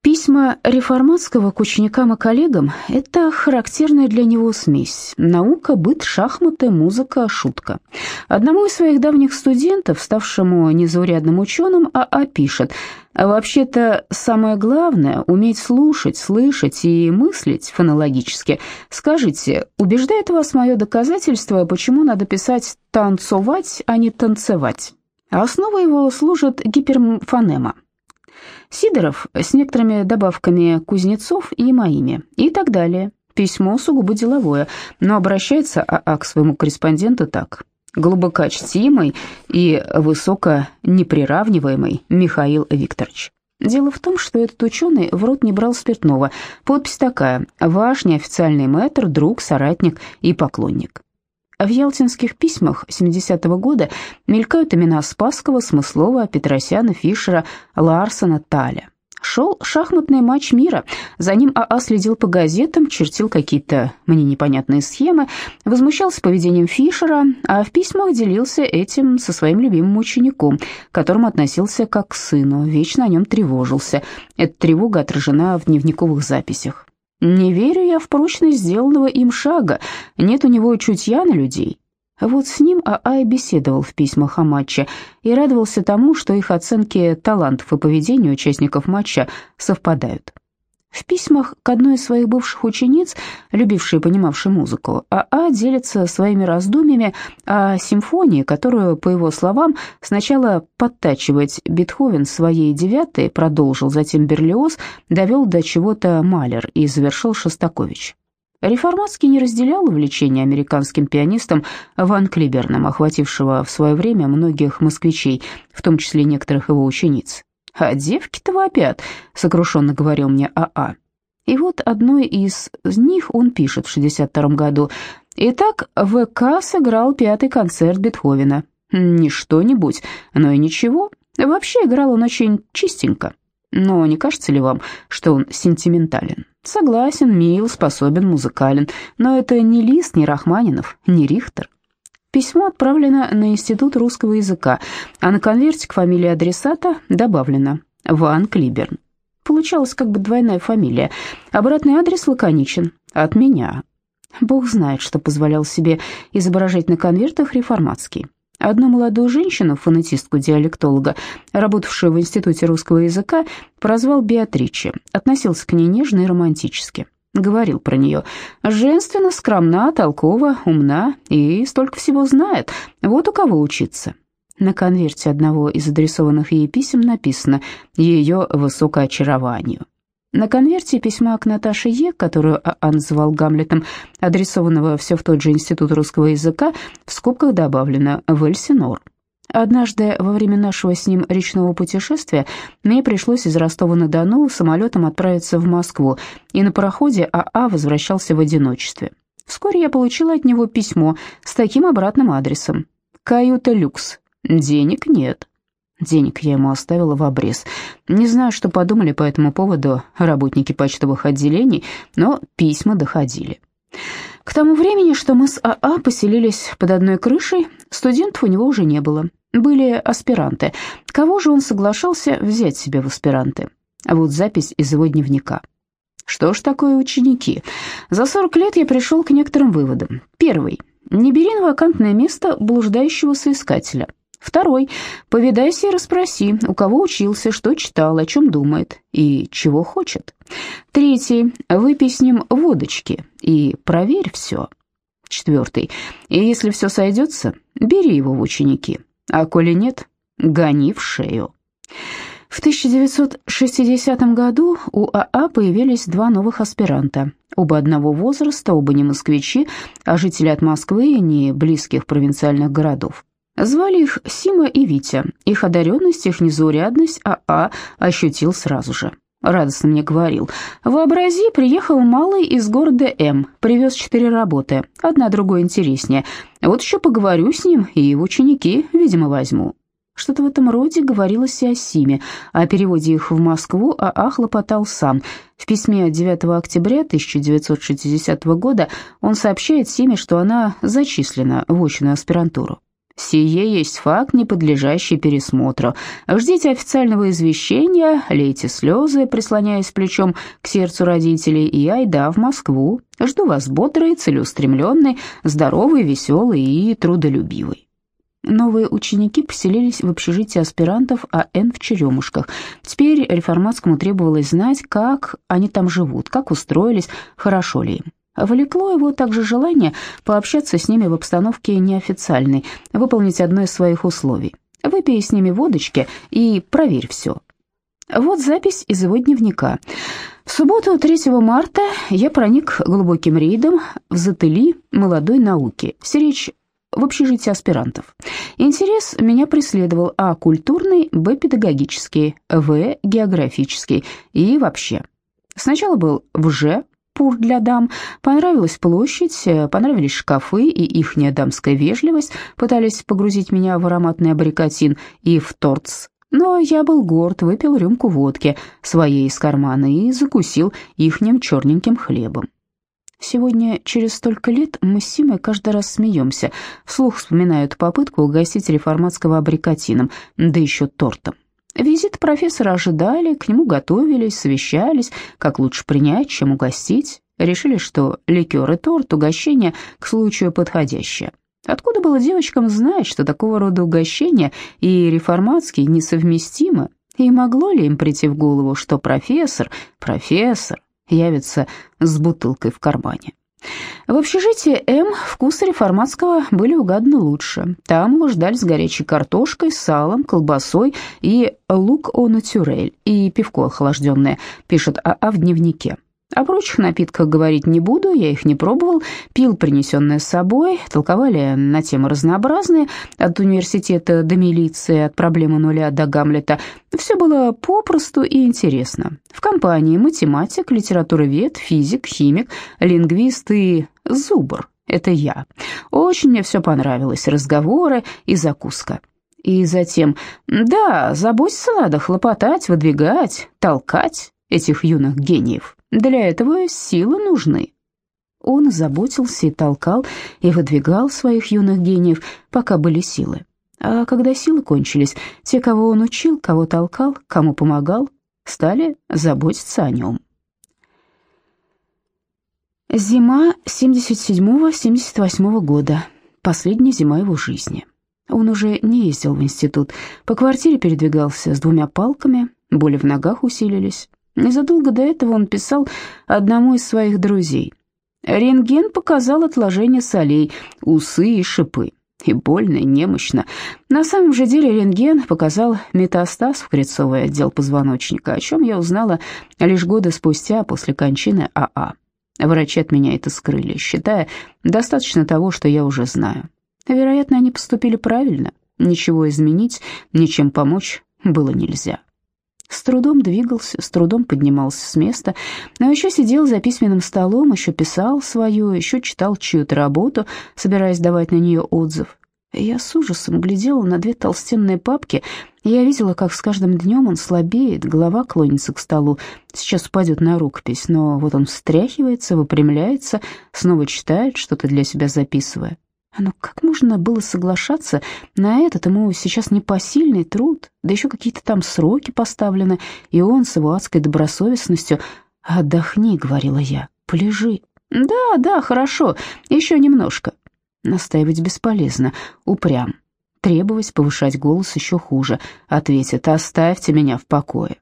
Письма реформатского к ученикам и коллегам – это характерная для него смесь. Наука, быт, шахматы, музыка, шутка. Одному из своих давних студентов, ставшему незаурядным ученым, АА пишет «А «Вообще-то самое главное – уметь слушать, слышать и мыслить фонологически. Скажите, убеждает вас мое доказательство, почему надо писать «танцовать», а не «танцевать»?» Основа его служит гиперфонема. Сидоров с некоторыми добавками Кузнецов и моими и так далее. Письмо сугубо деловое, но обращается АА к своему корреспонденту так. Глубокочтимый и высоконеприравниваемый Михаил Викторович. Дело в том, что этот ученый в рот не брал спиртного. Подпись такая «Ваш неофициальный мэтр, друг, соратник и поклонник». В ялтинских письмах 70-го года мелькают имена Спасского, Смыслова, Петросяна, Фишера, Ларсона, Таля. Шел шахматный матч мира. За ним АА следил по газетам, чертил какие-то мне непонятные схемы, возмущался поведением Фишера, а в письмах делился этим со своим любимым учеником, к которому относился как к сыну, вечно о нем тревожился. Эта тревога отражена в дневниковых записях. Не верю я в прочность сделанного им шага, нет у него чутья на людей. Вот с ним АА беседовал в письмах о матче и радовался тому, что их оценки талантов и поведения участников матча совпадают. В письмах к одной из своих бывших учениц, любившей и понимавшей музыку, АА делится своими раздумьями о симфонии, которую, по его словам, сначала подтачивать Бетховен своей девятой, продолжил, затем Берлиоз, довел до чего-то Малер и завершил Шостакович. Реформатский не разделял увлечения американским пианистом Ван Клиберном, охватившего в свое время многих москвичей, в том числе некоторых его учениц. «А девки-то вопят», — сокрушенно говорил мне АА. И вот одной из них он пишет в 62 году. «Итак, ВК сыграл пятый концерт Бетховена. Не что-нибудь, но и ничего. Вообще играл он очень чистенько. Но не кажется ли вам, что он сентиментален? Согласен, мил, способен, музыкален, но это не Лист, не Рахманинов, не Рихтер. Письмо отправлено на Институт русского языка, а на конверте к фамилии адресата добавлено «Ван Клиберн». Получалась как бы двойная фамилия. Обратный адрес лаконичен. От меня. Бог знает, что позволял себе изображать на конвертах реформатский. Одну молодую женщину, фонетистку-диалектолога, работавшую в Институте русского языка, прозвал Беатриче, относился к ней нежно и романтически. Говорил про нее. Женственно, скромна, толкова, умна и столько всего знает. Вот у кого учиться. На конверте одного из адресованных ей писем написано «Ее высокоочарованию». На конверте письма к Наташе Е, которую А.А. называл Гамлетом, адресованного все в тот же Институт русского языка, в скобках добавлено «В Эльсинор». Однажды во время нашего с ним речного путешествия мне пришлось из Ростова-на-Дону самолетом отправиться в Москву, и на пароходе АА возвращался в одиночестве. Вскоре я получила от него письмо с таким обратным адресом. «Каюта люкс. Денег нет». Денег я ему оставила в обрез. Не знаю, что подумали по этому поводу работники почтовых отделений, но письма доходили. К тому времени, что мы с АА поселились под одной крышей, студентов у него уже не было были аспиранты. Кого же он соглашался взять себе в аспиранты? А вот запись из его дневника. Что ж такое ученики? За 40 лет я пришел к некоторым выводам. Первый. Не бери на вакантное место блуждающего соискателя. Второй. Повидайся и расспроси, у кого учился, что читал, о чем думает и чего хочет. Третий. Выпей с ним водочки и проверь все. Четвертый. И если все сойдется, бери его в ученики а коли нет, гони в шею. В 1960 году у АА появились два новых аспиранта. Оба одного возраста, оба не москвичи, а жители от Москвы и не близких провинциальных городов. Звали их Сима и Витя. Их одаренность, их незаурядность АА ощутил сразу же. Радостно мне говорил. «Вообрази, приехал малый из города М, привез четыре работы, одна другой интереснее. Вот еще поговорю с ним и в ученики, видимо, возьму». Что-то в этом роде говорилось и о Симе, о переводе их в Москву АА хлопотал сам. В письме 9 октября 1960 года он сообщает Симе, что она зачислена в очную аспирантуру. Сие есть факт, не подлежащий пересмотру. Ждите официального извещения, лейте слезы, прислоняясь плечом к сердцу родителей, и айда в Москву. Жду вас бодрый, целеустремленный, здоровый, веселый и трудолюбивый. Новые ученики поселились в общежитии аспирантов АН в Черемушках. Теперь реформатскому требовалось знать, как они там живут, как устроились, хорошо ли им. Влекло его также желание пообщаться с ними в обстановке неофициальной, выполнить одно из своих условий. Выпей с ними водочки и проверь все. Вот запись из его дневника. В субботу 3 марта я проник глубоким рейдом в Затыли молодой науки. Все речь в общежитии аспирантов. Интерес меня преследовал А. Культурный, Б. Педагогический, В. Географический и вообще. Сначала был в Ж пур для дам, понравилась площадь, понравились шкафы и ихняя дамская вежливость, пытались погрузить меня в ароматный абрикотин и в тортс. Но я был горд, выпил рюмку водки своей из кармана и закусил ихним черненьким хлебом. Сегодня, через столько лет, мы с Симой каждый раз смеемся, вслух вспоминают попытку угостить реформатского абрикотином, да еще тортом. Визит профессора ожидали, к нему готовились, совещались, как лучше принять, чем угостить. Решили, что ликер и торт, угощение к случаю подходящее. Откуда было девочкам знать, что такого рода угощения и реформатские несовместимы? И могло ли им прийти в голову, что профессор, профессор, явится с бутылкой в кармане? В общежитии М вкусы реформатского были угаданы лучше. Там его ждали с горячей картошкой, салом, колбасой и лук о натюрель, и пивко охлажденное, пишет АА в дневнике. О прочих напитках говорить не буду, я их не пробовал, пил принесенное с собой, толковали на темы разнообразные, от университета до милиции, от проблемы нуля до Гамлета. Все было попросту и интересно. В компании математик, литературовед, физик, химик, лингвист и зубр. Это я. Очень мне все понравилось, разговоры и закуска. И затем, да, заботься надо, хлопотать, выдвигать, толкать этих юных гениев. Для этого силы нужны. Он заботился и толкал, и выдвигал своих юных гениев, пока были силы. А когда силы кончились, те, кого он учил, кого толкал, кому помогал, стали заботиться о нем. Зима 77-78 года. Последняя зима его жизни. Он уже не ездил в институт. По квартире передвигался с двумя палками, боли в ногах усилились. Незадолго до этого он писал одному из своих друзей. Рентген показал отложение солей, усы и шипы. И больно, и немощно. На самом же деле рентген показал метастаз в крецовый отдел позвоночника, о чем я узнала лишь годы спустя после кончины АА. Врачи от меня это скрыли, считая, достаточно того, что я уже знаю. Вероятно, они поступили правильно. Ничего изменить, ничем помочь было нельзя. С трудом двигался, с трудом поднимался с места, но еще сидел за письменным столом, еще писал свою, еще читал чью-то работу, собираясь давать на нее отзыв. Я с ужасом глядела на две толстенные папки, и я видела, как с каждым днем он слабеет, голова клонится к столу, сейчас упадет на рукопись, но вот он встряхивается, выпрямляется, снова читает, что-то для себя записывая. А ну как можно было соглашаться на этот ему сейчас непосильный труд, да еще какие-то там сроки поставлены, и он с его адской добросовестностью «Отдохни», — говорила я, — «полежи». «Да, да, хорошо, еще немножко». Настаивать бесполезно, упрям. Требовать повышать голос еще хуже. Ответит «Оставьте меня в покое».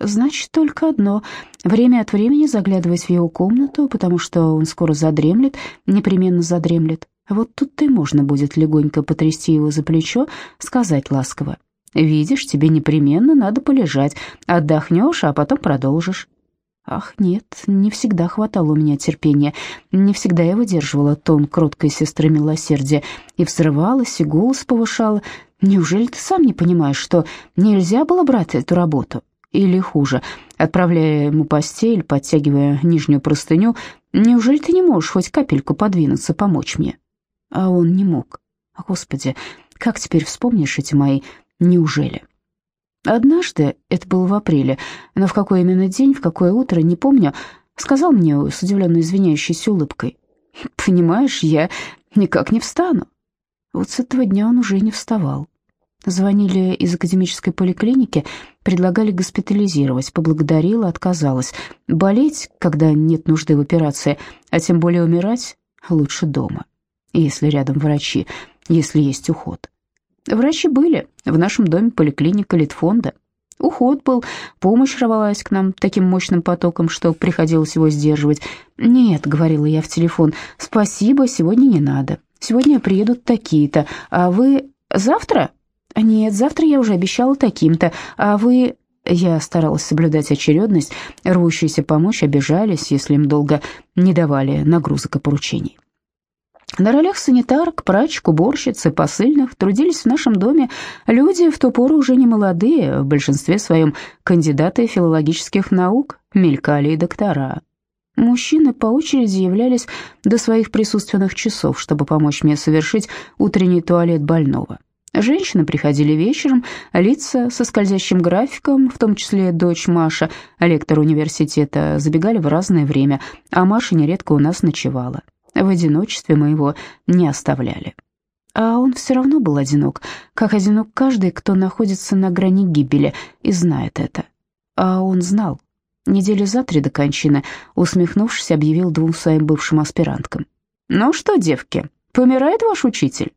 Значит, только одно — время от времени заглядывать в его комнату, потому что он скоро задремлет, непременно задремлет. Вот тут и можно будет легонько потрясти его за плечо, сказать ласково. «Видишь, тебе непременно надо полежать, отдохнешь, а потом продолжишь». Ах, нет, не всегда хватало у меня терпения, не всегда я выдерживала тон кроткой сестры милосердия и взрывалась, и голос повышала. Неужели ты сам не понимаешь, что нельзя было брать эту работу? Или хуже, отправляя ему постель, подтягивая нижнюю простыню, неужели ты не можешь хоть капельку подвинуться, помочь мне? А он не мог. Господи, как теперь вспомнишь эти мои «неужели»? Однажды, это было в апреле, но в какой именно день, в какое утро, не помню, сказал мне с удивленно извиняющейся улыбкой, «Понимаешь, я никак не встану». Вот с этого дня он уже не вставал. Звонили из академической поликлиники, предлагали госпитализировать, поблагодарила, отказалась. Болеть, когда нет нужды в операции, а тем более умирать, лучше дома, если рядом врачи, если есть уход. Врачи были, в нашем доме поликлиника Литфонда. Уход был, помощь рвалась к нам таким мощным потоком, что приходилось его сдерживать. «Нет», — говорила я в телефон, — «спасибо, сегодня не надо. Сегодня приедут такие-то, а вы завтра?» «Нет, завтра я уже обещала таким-то, а вы...» Я старалась соблюдать очередность, рвущиеся помочь обижались, если им долго не давали нагрузок и поручений. На ролях санитарок, прачек, уборщиц и посыльных трудились в нашем доме люди в ту пору уже не молодые, в большинстве своем кандидаты филологических наук, мелькали и доктора. Мужчины по очереди являлись до своих присутственных часов, чтобы помочь мне совершить утренний туалет больного. Женщины приходили вечером, лица со скользящим графиком, в том числе дочь Маша, лектор университета, забегали в разное время, а Маша нередко у нас ночевала. В одиночестве мы его не оставляли. А он все равно был одинок, как одинок каждый, кто находится на грани гибели и знает это. А он знал. Недели за три до кончины, усмехнувшись, объявил двум своим бывшим аспиранткам. «Ну что, девки, помирает ваш учитель?»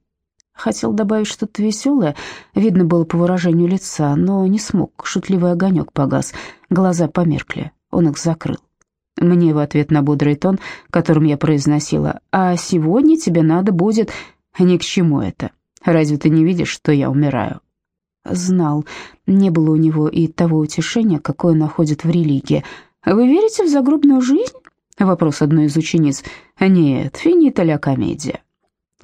Хотел добавить что-то веселое, видно было по выражению лица, но не смог, шутливый огонек погас, глаза померкли, он их закрыл. Мне в ответ на бодрый тон, которым я произносила, «А сегодня тебе надо будет...» «Ни к чему это. Разве ты не видишь, что я умираю?» Знал, не было у него и того утешения, какое находит в религии. «Вы верите в загробную жизнь?» Вопрос одной из учениц. «Нет, финита ля комедия».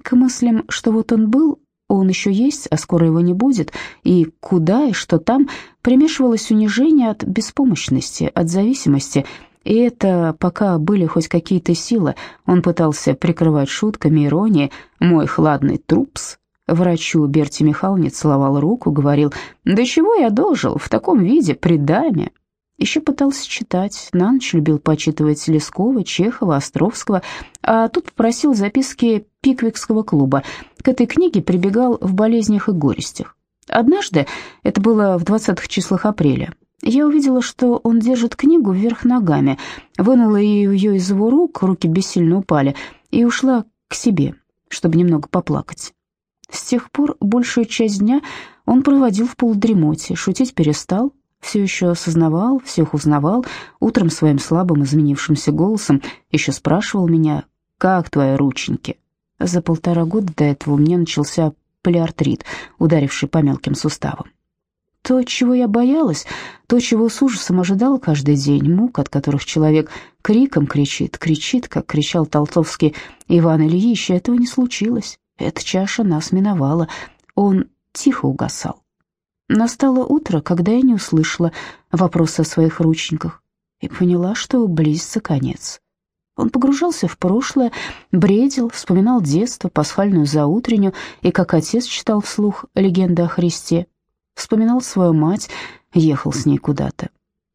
К мыслям, что вот он был, он еще есть, а скоро его не будет, и куда и что там, примешивалось унижение от беспомощности, от зависимости, и это пока были хоть какие-то силы, он пытался прикрывать шутками, иронией «мой хладный трупс». Врачу Берти Михайловне целовал руку, говорил «Да чего я дожил в таком виде, при даме?» Еще пытался читать, на ночь любил почитывать Лескова, Чехова, Островского, а тут попросил записки Пиквикского клуба. К этой книге прибегал в болезнях и горестях. Однажды, это было в 20-х числах апреля, я увидела, что он держит книгу вверх ногами, вынула ее из его рук, руки бессильно упали, и ушла к себе, чтобы немного поплакать. С тех пор большую часть дня он проводил в полудремоте, шутить перестал, все еще осознавал, всех узнавал, утром своим слабым изменившимся голосом еще спрашивал меня, «Как твои рученьки?» За полтора года до этого у меня начался полиартрит, ударивший по мелким суставам. То, чего я боялась, то, чего с ужасом ожидала каждый день, мук, от которых человек криком кричит, кричит, как кричал Толстовский Иван Ильич, этого не случилось. Эта чаша нас миновала, он тихо угасал. Настало утро, когда я не услышала вопроса о своих ручниках и поняла, что близится конец. Он погружался в прошлое, бредил, вспоминал детство, пасхальную заутреннюю и, как отец читал вслух легенды о Христе, вспоминал свою мать, ехал с ней куда-то.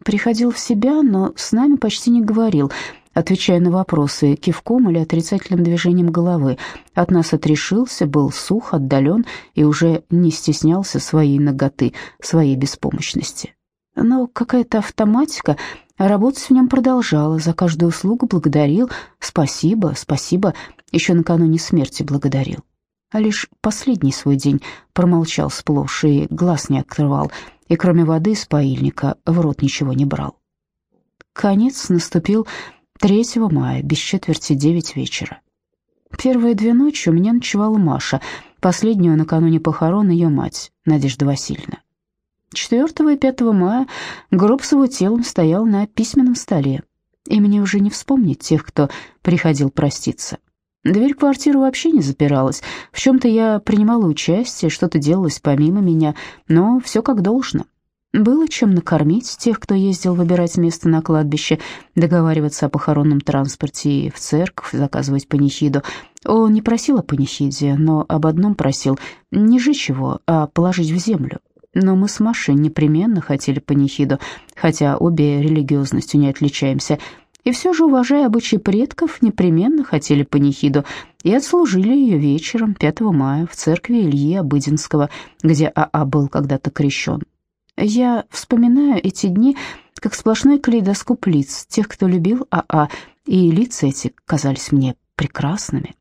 Приходил в себя, но с нами почти не говорил, отвечая на вопросы кивком или отрицательным движением головы. От нас отрешился, был сух, отдален и уже не стеснялся своей ноготы, своей беспомощности. Но какая-то автоматика, работать в нем продолжала, за каждую услугу благодарил, спасибо, спасибо, еще накануне смерти благодарил а лишь последний свой день промолчал сплошь и глаз не открывал, и кроме воды из паильника в рот ничего не брал. Конец наступил 3 мая, без четверти девять вечера. Первые две ночи у меня ночевала Маша, последнюю накануне похорон ее мать, Надежда Васильевна. 4 и 5 мая гроб с его телом стоял на письменном столе, и мне уже не вспомнить тех, кто приходил проститься. Дверь квартиры вообще не запиралась. В чем-то я принимала участие, что-то делалось помимо меня, но все как должно. Было чем накормить тех, кто ездил выбирать место на кладбище, договариваться о похоронном транспорте и в церковь заказывать панихиду. Он не просил о панихиде, но об одном просил — не жечь его, а положить в землю. Но мы с Машей непременно хотели панихиду, хотя обе религиозностью не отличаемся — И все же, уважая обычаи предков, непременно хотели панихиду и отслужили ее вечером 5 мая в церкви Ильи Обыденского, где АА был когда-то крещен. Я вспоминаю эти дни как сплошной калейдоскоп лиц тех, кто любил АА, и лица эти казались мне прекрасными.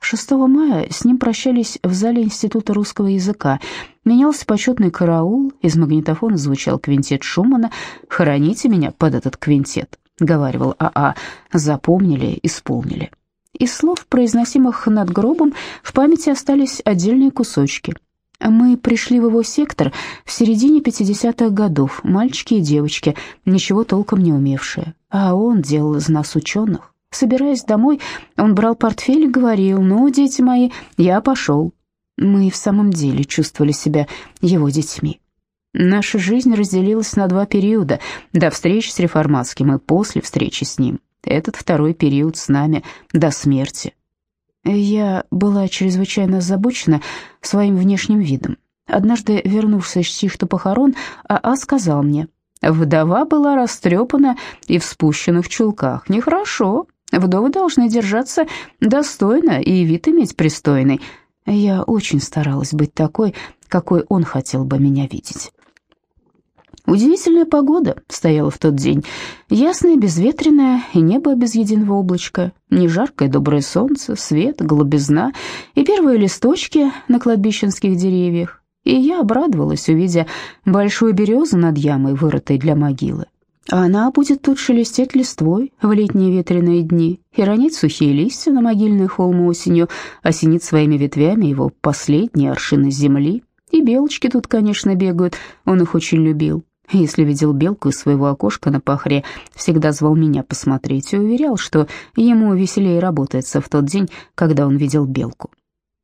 6 мая с ним прощались в зале Института русского языка. Менялся почетный караул, из магнитофона звучал квинтет Шумана «Хороните меня под этот квинтет», — говаривал АА, «запомнили, исполнили». Из слов, произносимых над гробом, в памяти остались отдельные кусочки. Мы пришли в его сектор в середине 50-х годов, мальчики и девочки, ничего толком не умевшие, а он делал из нас ученых. Собираясь домой, он брал портфель и говорил, «Ну, дети мои, я пошел». Мы в самом деле чувствовали себя его детьми. Наша жизнь разделилась на два периода, до встречи с реформатским и после встречи с ним. Этот второй период с нами до смерти. Я была чрезвычайно озабочена своим внешним видом. Однажды, вернувшись с чьих-то похорон, АА сказал мне, «Вдова была растрепана и в спущенных чулках. Нехорошо. Вдовы должны держаться достойно и вид иметь пристойный. Я очень старалась быть такой, какой он хотел бы меня видеть». Удивительная погода стояла в тот день. Ясная, безветренная, и небо без единого облачка. Не жаркое доброе солнце, свет, голубизна и первые листочки на кладбищенских деревьях. И я обрадовалась, увидя большую березу над ямой, вырытой для могилы. Она будет тут шелестеть листвой в летние ветреные дни и ронять сухие листья на могильный холм осенью, осенит своими ветвями его последние аршины земли. И белочки тут, конечно, бегают, он их очень любил. Если видел белку из своего окошка на пахре, всегда звал меня посмотреть и уверял, что ему веселее работается в тот день, когда он видел белку.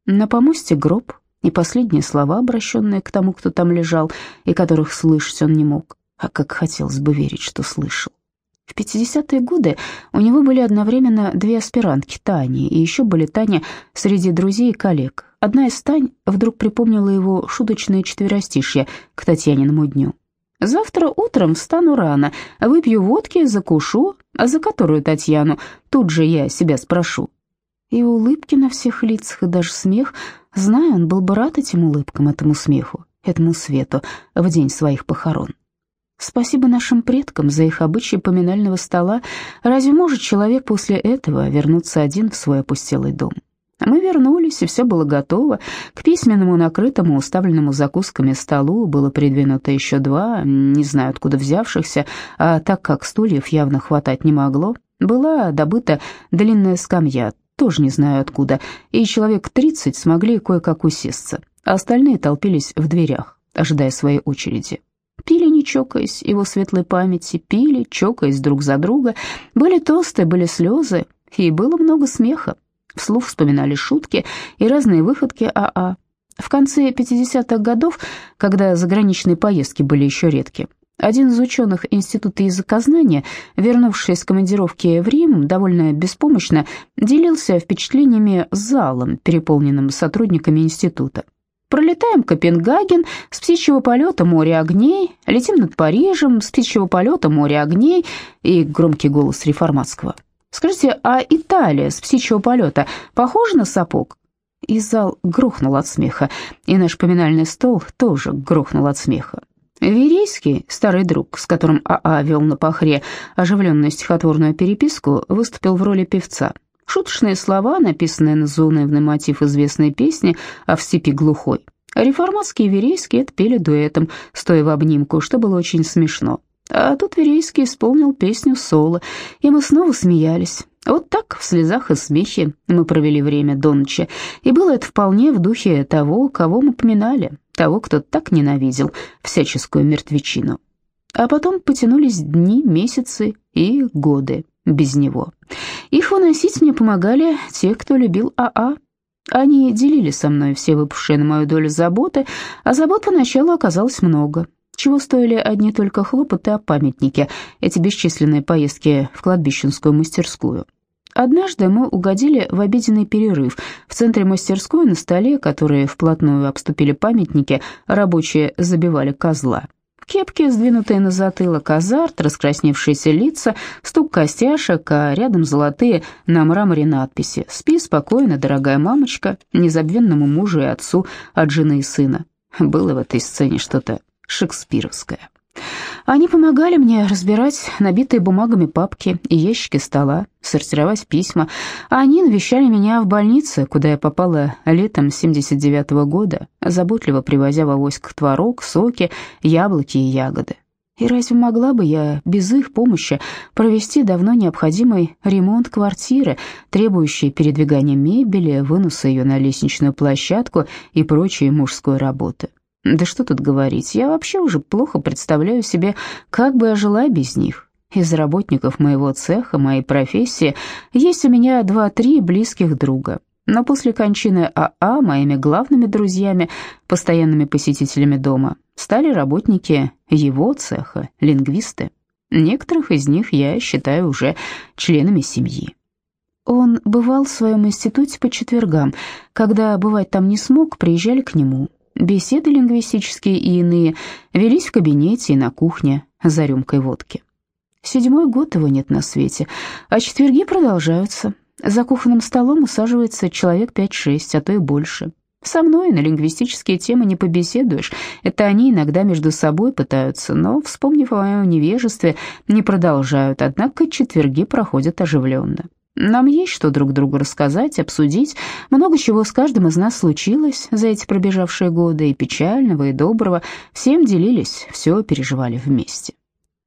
На помосте гроб и последние слова, обращенные к тому, кто там лежал, и которых слышать он не мог, а как хотелось бы верить, что слышал. В 50-е годы у него были одновременно две аспирантки, Тани, и еще были Таня среди друзей и коллег. Одна из Тань вдруг припомнила его шуточное четверостишье к Татьяниному дню. Завтра утром встану рано, выпью водки, закушу, а за которую Татьяну тут же я себя спрошу. И улыбки на всех лицах, и даже смех. Знаю, он был бы рад этим улыбкам, этому смеху, этому свету в день своих похорон. Спасибо нашим предкам за их обычаи поминального стола. Разве может человек после этого вернуться один в свой опустелый дом? Мы вернулись, и все было готово. К письменному, накрытому, уставленному закусками столу было придвинуто еще два, не знаю откуда взявшихся, а так как стульев явно хватать не могло, была добыта длинная скамья, тоже не знаю откуда, и человек тридцать смогли кое-как усесться, а остальные толпились в дверях, ожидая своей очереди. Пили, не чокаясь, его светлой памяти, пили, чокаясь друг за друга, были тосты, были слезы, и было много смеха. Вслух вспоминали шутки и разные выходки АА. В конце 50-х годов, когда заграничные поездки были еще редки, один из ученых Института языкознания, вернувшись с командировки в Рим, довольно беспомощно делился впечатлениями с залом, переполненным сотрудниками института. Пролетаем Копенгаген, с птичьего полета море огней, летим над Парижем, с птичьего полета море огней и громкий голос реформатского – Скажите, а Италия с птичьего полета похожа на сапог?» И зал грохнул от смеха, и наш поминальный стол тоже грохнул от смеха. Верейский, старый друг, с которым АА вел на пахре оживленную стихотворную переписку, выступил в роли певца. Шуточные слова, написанные на заунывный мотив известной песни «А в степи глухой». Реформатские и Верейский это пели дуэтом, стоя в обнимку, что было очень смешно. А тут Верейский исполнил песню соло, и мы снова смеялись. Вот так, в слезах и смехе, мы провели время до ночи, и было это вполне в духе того, кого мы поминали, того, кто так ненавидел всяческую мертвечину. А потом потянулись дни, месяцы и годы без него. Их выносить мне помогали те, кто любил АА. Они делили со мной все на мою долю заботы, а забот поначалу оказалось много. Чего стоили одни только хлопоты о памятнике, эти бесчисленные поездки в кладбищенскую мастерскую. Однажды мы угодили в обеденный перерыв. В центре мастерской на столе, которые вплотную обступили памятники, рабочие забивали козла. Кепки, сдвинутые на затылок, азарт, раскрасневшиеся лица, стук костяшек, а рядом золотые на мраморе надписи «Спи спокойно, дорогая мамочка, незабвенному мужу и отцу от жены и сына». Было в этой сцене что-то шекспировское. Они помогали мне разбирать набитые бумагами папки и ящики стола, сортировать письма. Они навещали меня в больнице, куда я попала летом 79 -го года, заботливо привозя в авоськах творог, соки, яблоки и ягоды. И разве могла бы я без их помощи провести давно необходимый ремонт квартиры, требующий передвигания мебели, выноса ее на лестничную площадку и прочей мужской работы? Да что тут говорить, я вообще уже плохо представляю себе, как бы я жила без них. Из работников моего цеха, моей профессии, есть у меня два-три близких друга. Но после кончины АА моими главными друзьями, постоянными посетителями дома, стали работники его цеха, лингвисты. Некоторых из них я считаю уже членами семьи. Он бывал в своем институте по четвергам. Когда бывать там не смог, приезжали к нему. Беседы лингвистические и иные велись в кабинете и на кухне за рюмкой водки. Седьмой год его нет на свете, а четверги продолжаются. За кухонным столом усаживается человек пять-шесть, а то и больше. Со мной на лингвистические темы не побеседуешь. Это они иногда между собой пытаются, но, вспомнив о моем невежестве, не продолжают, однако четверги проходят оживленно. Нам есть что друг другу рассказать, обсудить. Много чего с каждым из нас случилось за эти пробежавшие годы, и печального, и доброго. Всем делились, все переживали вместе.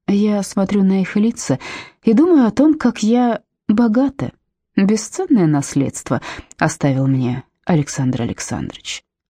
Я смотрю на их лица и думаю о том, как я богата. Бесценное наследство оставил мне Александр Александрович.